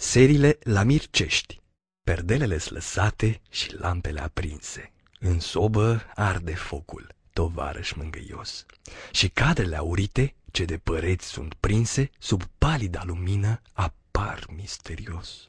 Serile la Mircești Perdelele slăsate și lampele aprinse. În sobă arde focul, tovarăș mângâios. Și cadrele aurite, ce de păreți sunt prinse, sub palida lumină apar misterios.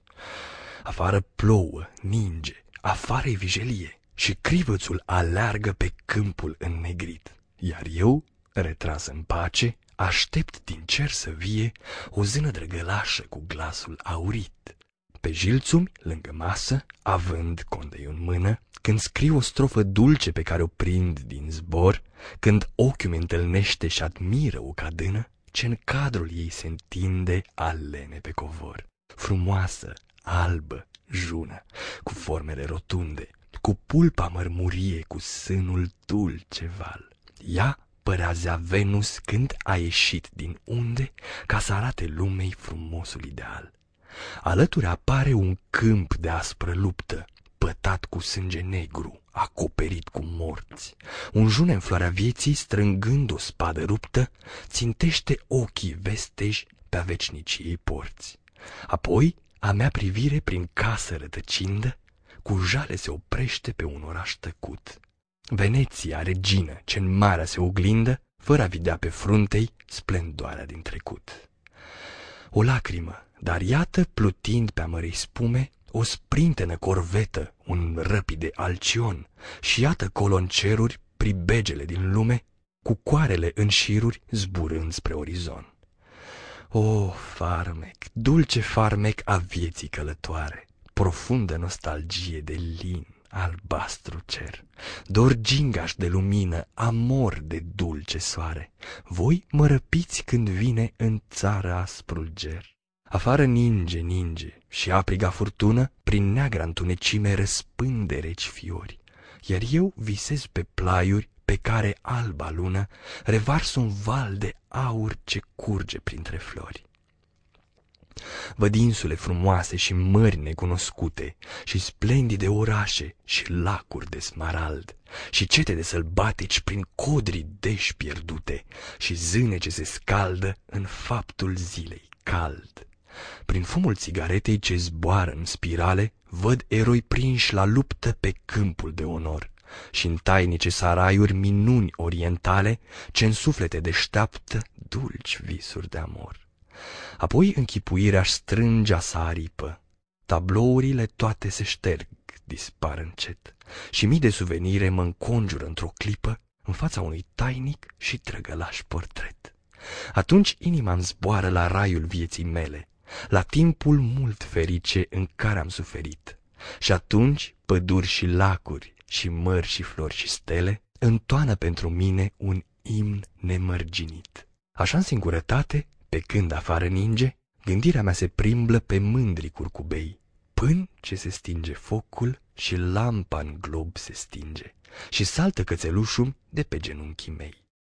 Afară plouă, ninge, afară-i vijelie și crivățul aleargă pe câmpul înnegrit. Iar eu, retras în pace, aștept din cer să vie o zână drăgălașă cu glasul aurit. Pe jilțumi, lângă masă, având condei în mână, când scriu o strofă dulce pe care o prind din zbor, când ochiul mi întâlnește și admiră o cadână, ce în cadrul ei se întinde alene pe covor. Frumoasă, albă, jună, cu formele rotunde, cu pulpa mărmurie, cu sânul dulce val. Ea păreazea Venus când a ieșit din unde ca să arate lumei frumosul ideal. Alături apare un câmp de aspră luptă, pătat cu sânge negru, acoperit cu morți. Un june în floarea vieții, strângând o spadă ruptă, țintește ochii vesteji pe-a vecniciei porți. Apoi, a mea privire prin casă rătăcindă, cu jale se oprește pe un oraș tăcut. Veneția, regină, ce în marea se oglindă, fără a vedea pe fruntei splendoarea din trecut. O lacrimă, dar iată, plutind pe amărei spume, o sprintenă corvetă, un răpide alcion, și iată colonceruri pribegele din lume, cu coarele în șiruri zburând spre orizont. O, farmec, dulce farmec a vieții călătoare, profundă nostalgie de lin, albastru cer, dor gingaș de lumină, amor de dulce soare, voi mă răpiți când vine în țară asprul ger. Afară ninge, ninge și apriga furtună, prin neagra întunecime răspânde reci fiori, iar eu visez pe plaiuri pe care alba lună revarsă un val de aur ce curge printre flori. Văd insule frumoase și mări necunoscute și splendide orașe și lacuri de smarald și cete de sălbatici prin codri deși pierdute și zâne ce se scaldă în faptul zilei cald. Prin fumul țigaretei ce zboară în spirale, văd eroi prinși la luptă pe câmpul de onor și în tainice saraiuri minuni orientale ce în suflete deșteaptă dulci visuri de amor. Apoi închipuirea-și strângea să aripă. Tablourile toate se șterg, dispar încet și mii de suvenire mă înconjură într-o clipă în fața unui tainic și trăgălaș portret. Atunci inima îmi zboară la raiul vieții mele, la timpul mult ferice în care am suferit. Și atunci păduri și lacuri și mări și flori și stele întoană pentru mine un imn nemărginit. Așa în singurătate pe când afară ninge, gândirea mea se primblă pe mândri curcubei, până ce se stinge focul și lampa în glob se stinge și saltă cățelușul de pe genunchii mei.